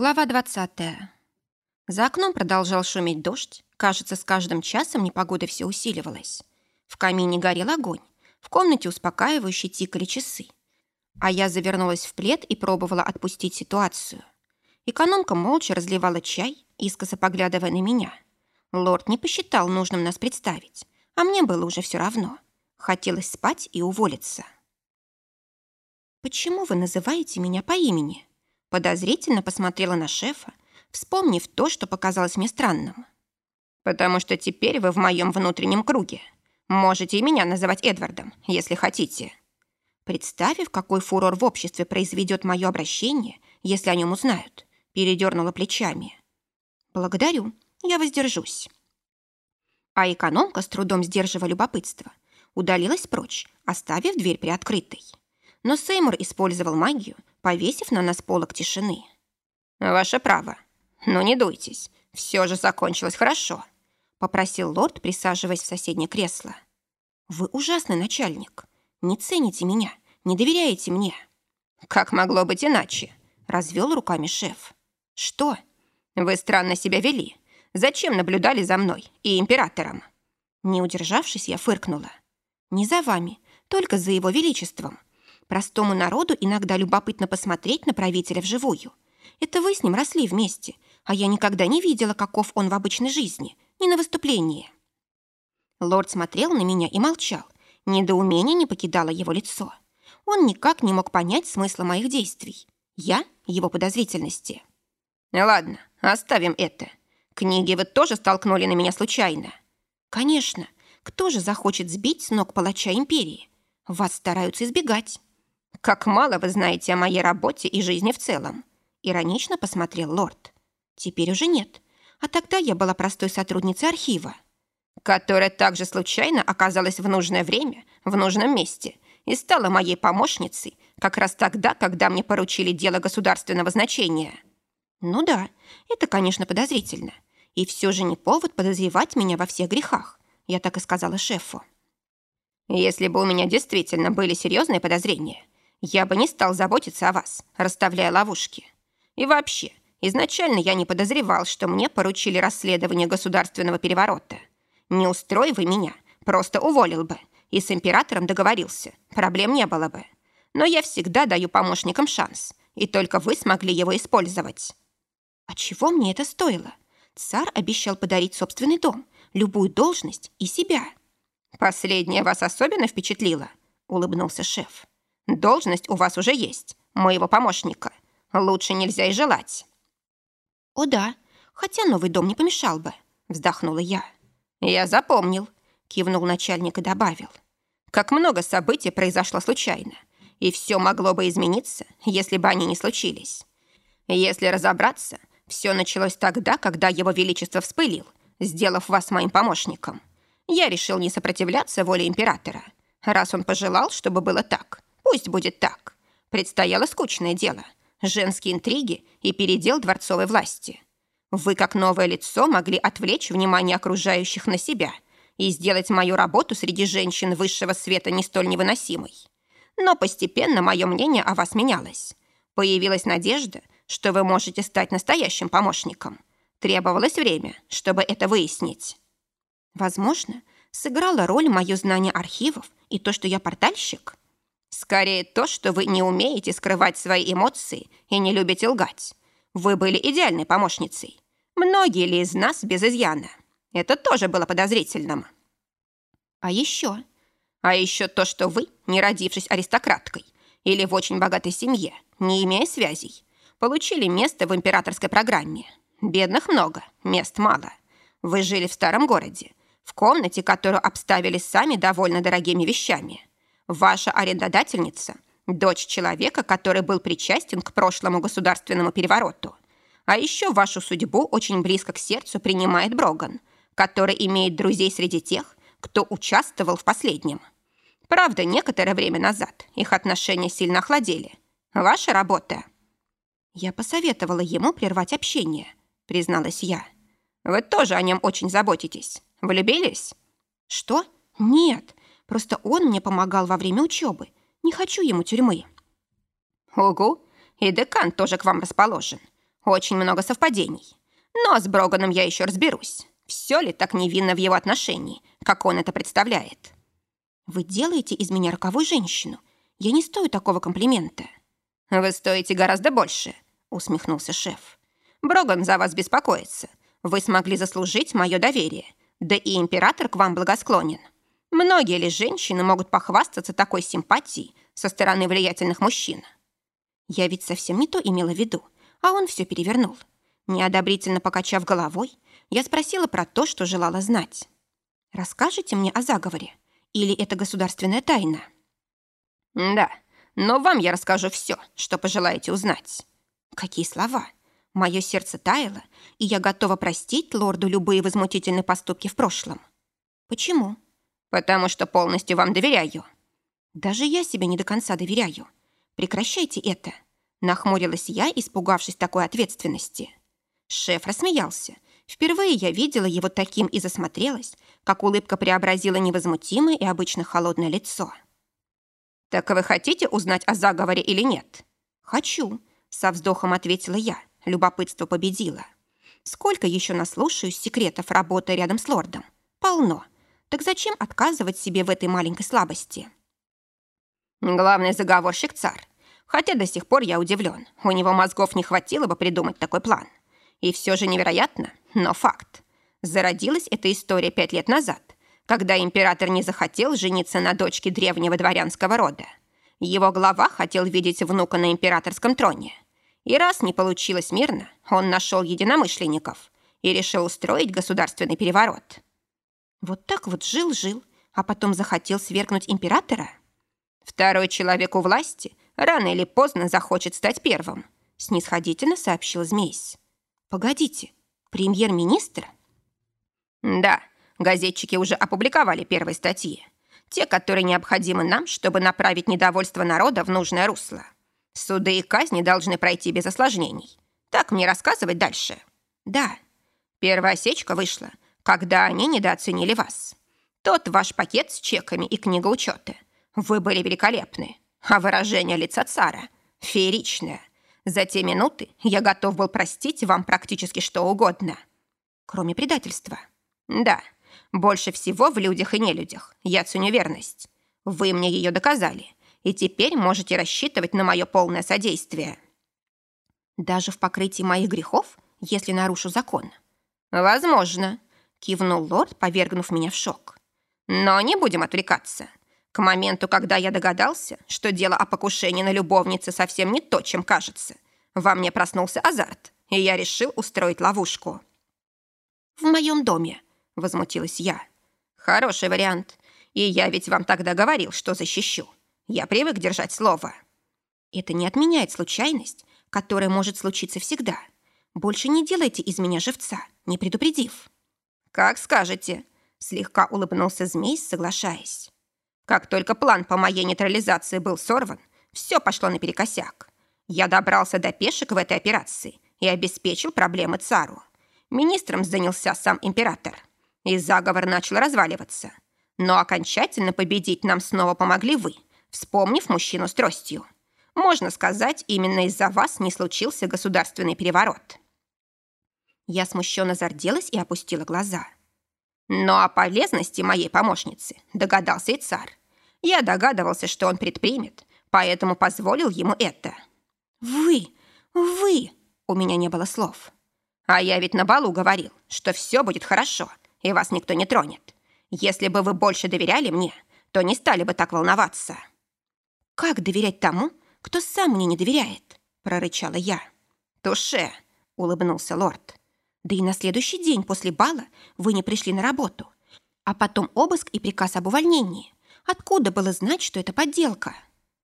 Глава 20. За окном продолжал шуметь дождь. Кажется, с каждым часом непогода все усиливалась. В камине горел огонь. В комнате успокаивающе тикали часы. А я завернулась в плед и пробовала отпустить ситуацию. Экономка молча разливала чай, искоса поглядывая на меня. Лорд не посчитал нужным нас представить, а мне было уже все равно. Хотелось спать и уволиться. «Почему вы называете меня по имени?» Подозрительно посмотрела на шефа, вспомнив то, что показалось мне странным. «Потому что теперь вы в моем внутреннем круге. Можете и меня называть Эдвардом, если хотите». Представив, какой фурор в обществе произведет мое обращение, если о нем узнают, передернула плечами. «Благодарю, я воздержусь». А экономка, с трудом сдерживая любопытство, удалилась прочь, оставив дверь приоткрытой. Но Сеймур использовал магию, повесив на нас полок тишины. «Ваше право. Но не дуйтесь. Все же закончилось хорошо», — попросил лорд, присаживаясь в соседнее кресло. «Вы ужасный начальник. Не цените меня, не доверяете мне». «Как могло быть иначе?» — развел руками шеф. «Что?» «Вы странно себя вели. Зачем наблюдали за мной и императором?» Не удержавшись, я фыркнула. «Не за вами, только за его величеством. Простому народу иногда любопытно посмотреть на правителя вживую. Это вы с ним росли вместе, а я никогда не видела, каков он в обычной жизни, ни на выступлении. Лорд смотрел на меня и молчал. Недоумение не покидало его лицо. Он никак не мог понять смысла моих действий. Я — его подозрительности. «Ладно, оставим это. Книги вы тоже столкнули на меня случайно?» «Конечно. Кто же захочет сбить с ног палача империи? Вас стараются избегать». «Как мало вы знаете о моей работе и жизни в целом», иронично посмотрел лорд. «Теперь уже нет. А тогда я была простой сотрудницей архива, которая также случайно оказалась в нужное время, в нужном месте и стала моей помощницей как раз тогда, когда мне поручили дело государственного значения». «Ну да, это, конечно, подозрительно. И все же не повод подозревать меня во всех грехах», я так и сказала шефу. «Если бы у меня действительно были серьезные подозрения, я бы не стал заботиться о вас, расставляя ловушки. И вообще, изначально я не подозревал, что мне поручили расследование государственного переворота. Не устрой вы меня, просто уволил бы. И с императором договорился, проблем не было бы. Но я всегда даю помощникам шанс, и только вы смогли его использовать. А чего мне это стоило? Царь обещал подарить собственный дом, любую должность и себя. Последнее вас особенно впечатлило? Улыбнулся шеф. Должность у вас уже есть, моего помощника. Лучше нельзя и желать». «О да, хотя новый дом не помешал бы», — вздохнула я. «Я запомнил», — кивнул начальник и добавил. «Как много событий произошло случайно, и все могло бы измениться, если бы они не случились. Если разобраться, все началось тогда, когда его величество вспылил, сделав вас моим помощником. Я решил не сопротивляться воле императора, раз он пожелал, чтобы было так. Пусть будет так. Предстояло скучное дело. Женские интриги и передел дворцовой власти. Вы, как новое лицо, могли отвлечь внимание окружающих на себя и сделать мою работу среди женщин высшего света не столь невыносимой. Но постепенно мое мнение о вас менялось. Появилась надежда, что вы можете стать настоящим помощником. Требовалось время, чтобы это выяснить. Возможно, сыграла роль мое знание архивов и то, что я портальщик? Скорее то, что вы не умеете скрывать свои эмоции и не любите лгать. Вы были идеальной помощницей. Многие ли из нас без изъяна? Это тоже было подозрительным. А еще? А еще то, что вы, не родившись аристократкой или в очень богатой семье, не имея связей, получили место в императорской программе. Бедных много, мест мало. Вы жили в старом городе, в комнате, которую обставили сами довольно дорогими вещами. Ваша арендодательница – дочь человека, который был причастен к прошлому государственному перевороту. А еще вашу судьбу очень близко к сердцу принимает Броган, который имеет друзей среди тех, кто участвовал в последнем. Правда, некоторое время назад их отношения сильно охладели. Ваша работа. Я посоветовала ему прервать общение, призналась я. Вы тоже о нем очень заботитесь. Влюбились? Что? Нет, Просто он мне помогал во время учебы. Не хочу ему тюрьмы». «Угу, и декан тоже к вам расположен. очень много совпадений. Но с Броганом я еще разберусь. Все ли так невинно в его отношении, как он это представляет? Вы делаете из меня роковую женщину. Я не стою такого комплимента. Вы стоите гораздо больше, усмехнулся шеф. Броган за вас беспокоится. Вы смогли заслужить мое доверие. Да и император к вам благосклонен. Многие ли женщины могут похвастаться такой симпатией со стороны влиятельных мужчин? Я ведь совсем не то имела в виду, а он все перевернул. Неодобрительно покачав головой, я спросила про то, что желала знать. «Расскажите мне о заговоре? Или это государственная тайна?» «Да, но вам я расскажу все, что пожелаете узнать». «Какие слова?» Мое сердце таяло, и я готова простить лорду любые возмутительные поступки в прошлом. «Почему?» «Потому что полностью вам доверяю». «Даже я себе не до конца доверяю. Прекращайте это». Нахмурилась я, испугавшись такой ответственности. Шеф рассмеялся. Впервые я видела его таким и засмотрелась, как улыбка преобразила невозмутимое и обычно холодное лицо. «Так вы хотите узнать о заговоре или нет?» «Хочу», — со вздохом ответила я. Любопытство победило. «Сколько еще наслушаюсь секретов работы рядом с лордом? Полно. Так зачем отказывать себе в этой маленькой слабости?» «Главный заговорщик царь. Хотя до сих пор я удивлен. У него мозгов не хватило бы придумать такой план. И все же невероятно, но факт. Зародилась эта история пять лет назад, когда император не захотел жениться на дочке древнего дворянского рода. Его глава хотел видеть внука на императорском троне. И раз не получилось мирно, он нашел единомышленников и решил устроить государственный переворот. Вот так вот жил-жил, а потом захотел свергнуть императора? Второй человек у власти рано или поздно захочет стать первым, снисходительно сообщил Змейс. Погодите, премьер-министр? Да, газетчики уже опубликовали первые статьи. Те, которые необходимы нам, чтобы направить недовольство народа в нужное русло. Суды и казни должны пройти без осложнений. Так мне рассказывать дальше? Да. Первая осечка вышла, когда они недооценили вас. Тот ваш пакет с чеками и книга учета. Вы были великолепны. А выражение лица цара – фееричное. За те минуты я готов был простить вам практически что угодно. Кроме предательства. Да, больше всего в людях и нелюдях я ценю верность. Вы мне ее доказали, и теперь можете рассчитывать на мое полное содействие. Даже в покрытии моих грехов, если нарушу закон? Возможно, кивнул лорд, повергнув меня в шок. Но не будем отвлекаться. К моменту, когда я догадался, что дело о покушении на любовнице совсем не то, чем кажется, во мне проснулся азарт, и я решил устроить ловушку. «В моем доме», — возмутилась я. «Хороший вариант. И я ведь вам тогда говорил, что защищу. Я привык держать слово». «Это не отменяет случайность, которая может случиться всегда. Больше не делайте из меня живца, не предупредив». «Как скажете», — слегка улыбнулся змей, соглашаясь. Как только план по моей нейтрализации был сорван, все пошло наперекосяк. Я добрался до пешек в этой операции и обеспечил проблемы цару. Министром занялся сам император. И заговор начал разваливаться. Но окончательно победить нам снова помогли вы, вспомнив мужчину с тростью. Можно сказать, именно из-за вас не случился государственный переворот. Я смущенно зарделась и опустила глаза. Но о полезности моей помощницы догадался и царь. Я догадывался, что он предпримет, поэтому позволил ему это. «Вы! Вы!» У меня не было слов. А я ведь на балу говорил, что все будет хорошо, и вас никто не тронет. Если бы вы больше доверяли мне, то не стали бы так волноваться. «Как доверять тому, кто сам мне не доверяет?» – прорычала я. «Туше!» – улыбнулся лорд. Да и на следующий день после бала вы не пришли на работу. А потом обыск и приказ об увольнении. Откуда было знать, что это подделка?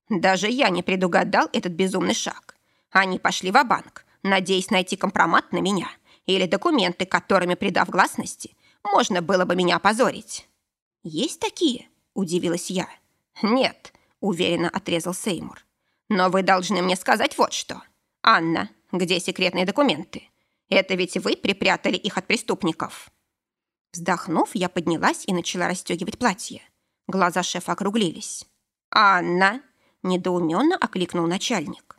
Даже я не предугадал этот безумный шаг. Они пошли в банк надеясь найти компромат на меня или документы, которыми, придав гласности, можно было бы меня опозорить. «Есть такие?» – удивилась я. «Нет», – уверенно отрезал Сеймур. «Но вы должны мне сказать вот что. Анна, где секретные документы? Это ведь вы припрятали их от преступников». Вздохнув, я поднялась и начала расстегивать платье. Глаза шефа округлились. «Анна!» – недоуменно окликнул начальник.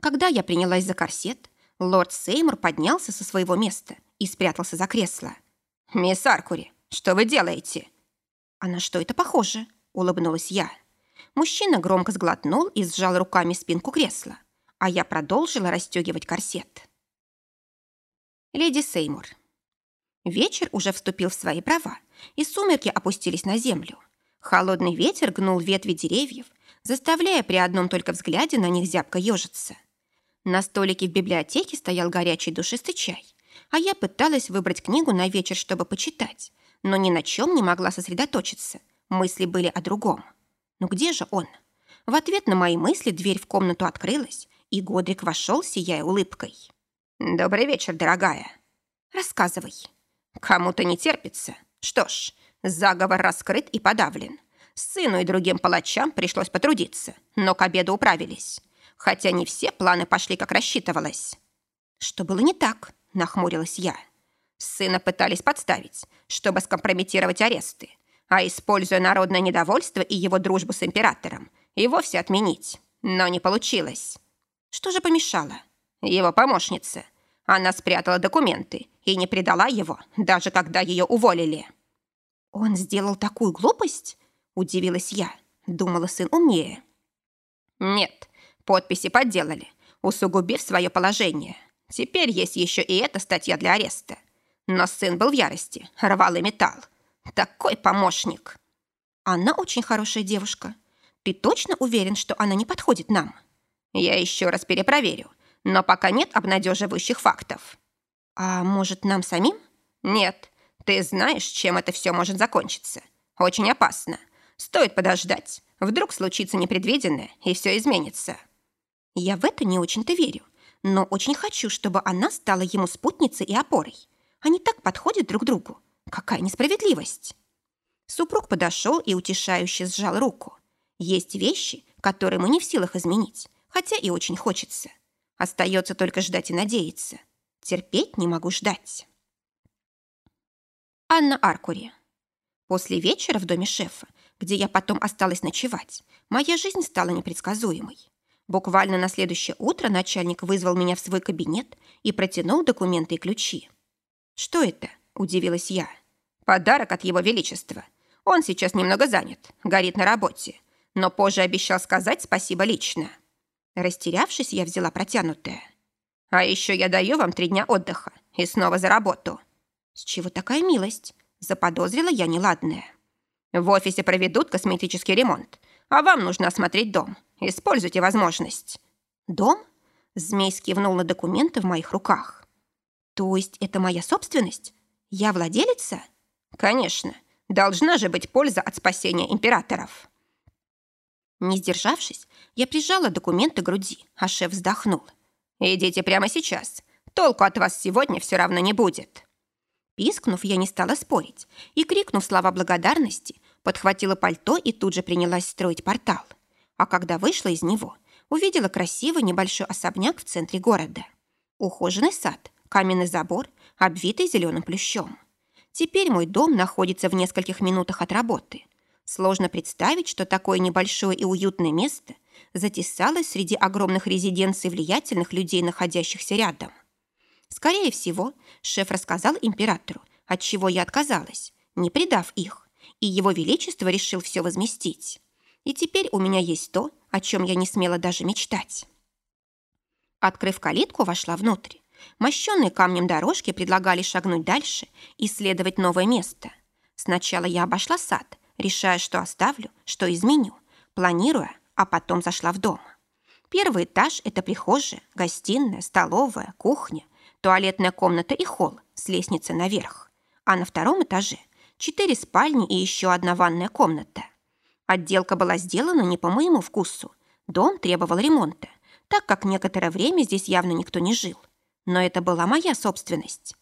Когда я принялась за корсет, Лорд Сеймур поднялся со своего места и спрятался за кресло. «Мисс Аркури, что вы делаете?» «А на что это похоже?» — улыбнулась я. Мужчина громко сглотнул и сжал руками спинку кресла, а я продолжила расстегивать корсет. Леди Сеймур. Вечер уже вступил в свои права, и сумерки опустились на землю. Холодный ветер гнул ветви деревьев, заставляя при одном только взгляде на них зябко ежиться. На столике в библиотеке стоял горячий душистый чай, а я пыталась выбрать книгу на вечер, чтобы почитать, но ни на чем не могла сосредоточиться. Мысли были о другом. Ну где же он? В ответ на мои мысли дверь в комнату открылась, и Годрик вошел, сияя улыбкой. «Добрый вечер, дорогая». «Рассказывай». «Кому-то не терпится. Что ж, заговор раскрыт и подавлен. Сыну и другим палачам пришлось потрудиться, но к обеду управились. Хотя не все планы пошли, как рассчитывалось. Что было не так, нахмурилась я. Сына пытались подставить, чтобы скомпрометировать аресты, а, используя народное недовольство и его дружбу с императором, и вовсе отменить. Но не получилось. Что же помешало? Его помощница. Она спрятала документы и не предала его, даже когда ее уволили. Он сделал такую глупость? Удивилась я. Думала, сын умнее. Нет, подписи подделали, усугубив свое положение. Теперь есть еще и эта статья для ареста. Но сын был в ярости, рвал и металл. Такой помощник. Она очень хорошая девушка. Ты точно уверен, что она не подходит нам? Я еще раз перепроверю, но пока нет обнадеживающих фактов. А может, нам самим? Нет. Ты знаешь, чем это все может закончиться. Очень опасно. Стоит подождать. Вдруг случится непредвиденное, и все изменится. Я в это не очень-то верю, но очень хочу, чтобы она стала ему спутницей и опорой. Они так подходят друг другу. Какая несправедливость! Супруг подошел и утешающе сжал руку. Есть вещи, которые мы не в силах изменить, хотя и очень хочется. Остается только ждать и надеяться. Терпеть не могу ждать. Анна Аркури. После вечера в доме шефа где я потом осталась ночевать, моя жизнь стала непредсказуемой. Буквально на следующее утро начальник вызвал меня в свой кабинет и протянул документы и ключи. «Что это?» – удивилась я. «Подарок от его величества. Он сейчас немного занят, горит на работе, но позже обещал сказать спасибо лично». Растерявшись, я взяла протянутое. «А еще я даю вам три дня отдыха и снова за работу». «С чего такая милость?» – заподозрила я неладное. В офисе проведут косметический ремонт, а вам нужно осмотреть дом. Используйте возможность». «Дом?» Змей скивнул на документы в моих руках. «То есть это моя собственность? Я владелица?» «Конечно. Должна же быть польза от спасения императоров». Не сдержавшись, я прижала документы к груди, а шеф вздохнул. «Идите прямо сейчас. Толку от вас сегодня все равно не будет». Пискнув, я не стала спорить и, крикнув слова благодарности, подхватила пальто и тут же принялась строить портал. А когда вышла из него, увидела красивый небольшой особняк в центре города. Ухоженный сад, каменный забор, обвитый зеленым плющом. Теперь мой дом находится в нескольких минутах от работы. Сложно представить, что такое небольшое и уютное место затесалось среди огромных резиденций влиятельных людей, находящихся рядом. Скорее всего, шеф рассказал императору, от чего я отказалась, не предав их и его величество решил все возместить. И теперь у меня есть то, о чем я не смела даже мечтать. Открыв калитку, вошла внутрь. Мощенные камнем дорожки предлагали шагнуть дальше, исследовать новое место. Сначала я обошла сад, решая, что оставлю, что изменю, планируя, а потом зашла в дом. Первый этаж – это прихожая, гостиная, столовая, кухня, туалетная комната и холл с лестницей наверх. А на втором этаже четыре спальни и еще одна ванная комната. Отделка была сделана не по моему вкусу. Дом требовал ремонта, так как некоторое время здесь явно никто не жил. Но это была моя собственность.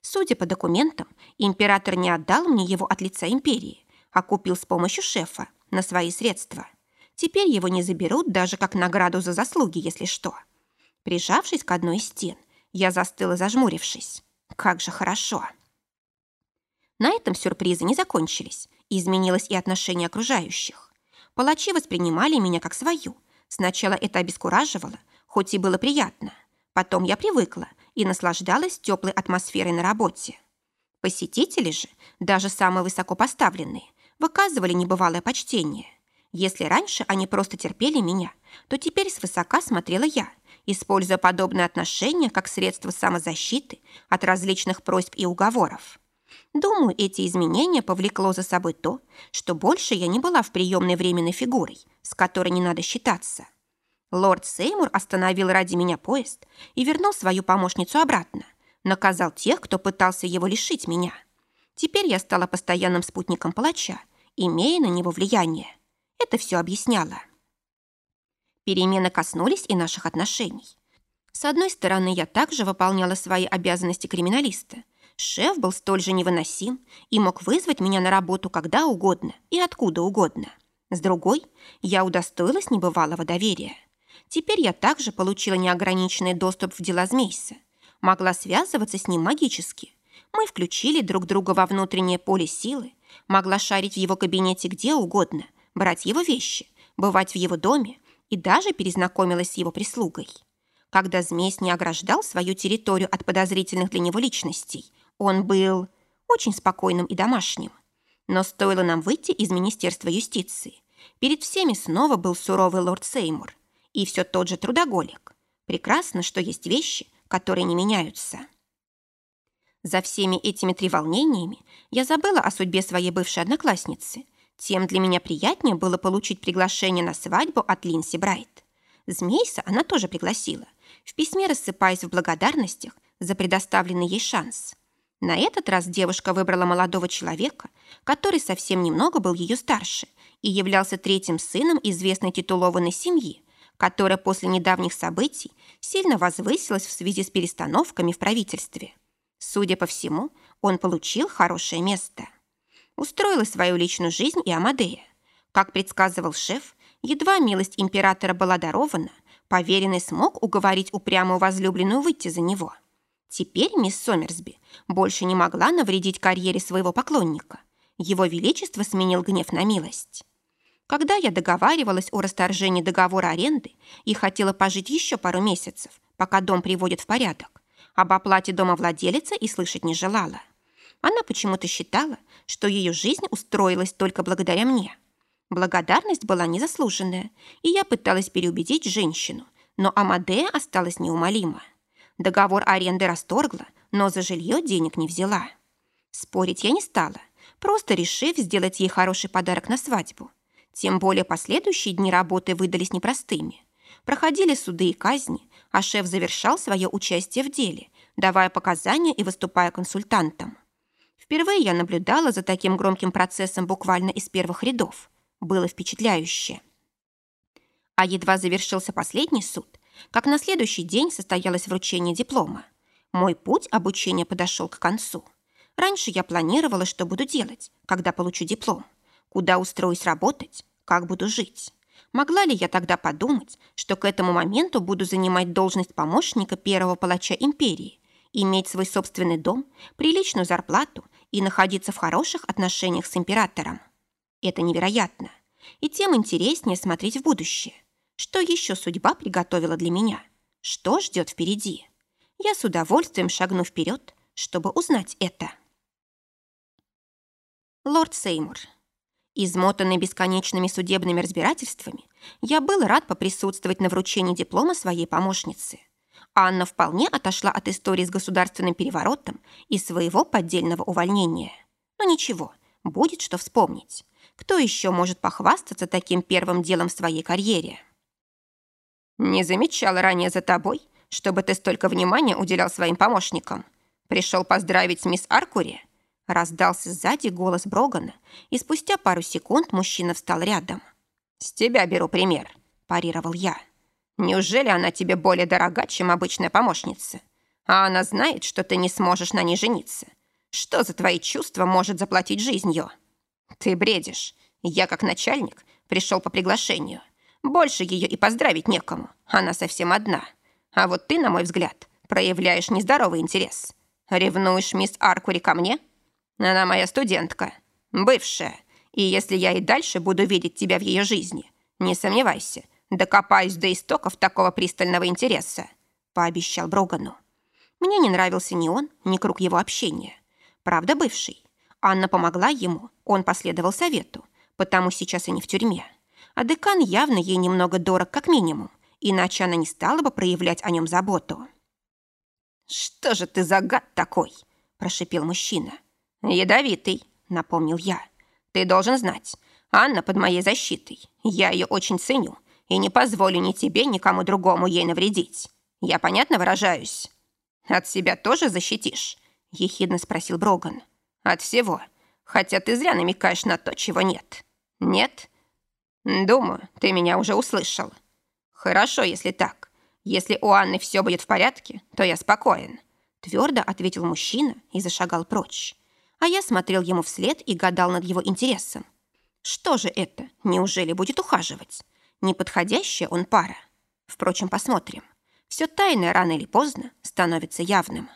Судя по документам, император не отдал мне его от лица империи, а купил с помощью шефа на свои средства. Теперь его не заберут даже как награду за заслуги, если что. Прижавшись к одной из стен, я застыла, зажмурившись. Как же хорошо! На этом сюрпризы не закончились, изменилось и отношение окружающих. Палачи воспринимали меня как свою. Сначала это обескураживало, хоть и было приятно. Потом я привыкла и наслаждалась теплой атмосферой на работе. Посетители же, даже самые высокопоставленные, выказывали небывалое почтение. Если раньше они просто терпели меня, то теперь свысока смотрела я, используя подобное отношение как средство самозащиты от различных просьб и уговоров. Думаю, эти изменения повлекло за собой то, что больше я не была в приемной временной фигурой, с которой не надо считаться. Лорд Сеймур остановил ради меня поезд и вернул свою помощницу обратно, наказал тех, кто пытался его лишить меня. Теперь я стала постоянным спутником палача, имея на него влияние. Это все объясняло. Перемены коснулись и наших отношений. С одной стороны, я также выполняла свои обязанности криминалиста. Шеф был столь же невыносим и мог вызвать меня на работу когда угодно и откуда угодно. С другой, я удостоилась небывалого доверия. Теперь я также получила неограниченный доступ в дела Змейса. Могла связываться с ним магически. Мы включили друг друга во внутреннее поле силы. Могла шарить в его кабинете где угодно, брать его вещи, бывать в его доме, и даже перезнакомилась с его прислугой. Когда змей не ограждал свою территорию от подозрительных для него личностей, он был очень спокойным и домашним. Но стоило нам выйти из Министерства юстиции, перед всеми снова был суровый лорд Сеймур и все тот же трудоголик. Прекрасно, что есть вещи, которые не меняются. За всеми этими треволнениями я забыла о судьбе своей бывшей одноклассницы – тем для меня приятнее было получить приглашение на свадьбу от Линси Брайт. Змейса она тоже пригласила, в письме рассыпаясь в благодарностях за предоставленный ей шанс. На этот раз девушка выбрала молодого человека, который совсем немного был ее старше и являлся третьим сыном известной титулованной семьи, которая после недавних событий сильно возвысилась в связи с перестановками в правительстве. Судя по всему, он получил хорошее место устроила свою личную жизнь и Амадея. Как предсказывал шеф, едва милость императора была дарована, поверенный смог уговорить упрямую возлюбленную выйти за него. Теперь мисс Сомерсби больше не могла навредить карьере своего поклонника. Его Величество сменил гнев на милость. Когда я договаривалась о расторжении договора аренды и хотела пожить еще пару месяцев, пока дом приводит в порядок, об оплате дома владелица и слышать не желала. Она почему-то считала, что ее жизнь устроилась только благодаря мне. Благодарность была незаслуженная, и я пыталась переубедить женщину, но Амадея осталась неумолима. Договор аренды расторгла, но за жилье денег не взяла. Спорить я не стала, просто решив сделать ей хороший подарок на свадьбу. Тем более последующие дни работы выдались непростыми. Проходили суды и казни, а шеф завершал свое участие в деле, давая показания и выступая консультантом. Впервые я наблюдала за таким громким процессом буквально из первых рядов. Было впечатляюще. А едва завершился последний суд, как на следующий день состоялось вручение диплома. Мой путь обучения подошел к концу. Раньше я планировала, что буду делать, когда получу диплом, куда устроюсь работать, как буду жить. Могла ли я тогда подумать, что к этому моменту буду занимать должность помощника первого палача империи, иметь свой собственный дом, приличную зарплату и находиться в хороших отношениях с императором. Это невероятно. И тем интереснее смотреть в будущее. Что еще судьба приготовила для меня? Что ждет впереди? Я с удовольствием шагну вперед, чтобы узнать это. Лорд Сеймур. Измотанный бесконечными судебными разбирательствами, я был рад поприсутствовать на вручении диплома своей помощницы. Анна вполне отошла от истории с государственным переворотом и своего поддельного увольнения. Но ничего, будет что вспомнить. Кто еще может похвастаться таким первым делом в своей карьере? «Не замечала ранее за тобой, чтобы ты столько внимания уделял своим помощникам. Пришел поздравить с мисс Аркури?» Раздался сзади голос Брогана, и спустя пару секунд мужчина встал рядом. «С тебя беру пример», – парировал я. Неужели она тебе более дорога, чем обычная помощница? А она знает, что ты не сможешь на ней жениться. Что за твои чувства может заплатить жизнью? Ты бредишь. Я, как начальник, пришел по приглашению. Больше ее и поздравить некому. Она совсем одна. А вот ты, на мой взгляд, проявляешь нездоровый интерес. Ревнуешь мисс Аркури ко мне? Она моя студентка. Бывшая. И если я и дальше буду видеть тебя в ее жизни, не сомневайся – Докопаюсь до истоков такого пристального интереса. — пообещал Брогану. Мне не нравился ни он, ни круг его общения. Правда, бывший. Анна помогла ему, он последовал совету, потому сейчас и не в тюрьме. А декан явно ей немного дорог как минимум, иначе она не стала бы проявлять о нем заботу. «Что же ты за гад такой?» – прошипел мужчина. «Ядовитый», – напомнил я. «Ты должен знать, Анна под моей защитой. Я ее очень ценю и не позволю ни тебе, ни кому другому ей навредить. Я понятно выражаюсь?» «От себя тоже защитишь?» – ехидно спросил Броган. «От всего. Хотя ты зря намекаешь на то, чего нет». «Нет?» «Думаю, ты меня уже услышал». «Хорошо, если так. Если у Анны все будет в порядке, то я спокоен», – твердо ответил мужчина и зашагал прочь. А я смотрел ему вслед и гадал над его интересом. Что же это? Неужели будет ухаживать? Неподходящая он пара. Впрочем, посмотрим. Все тайное рано или поздно становится явным.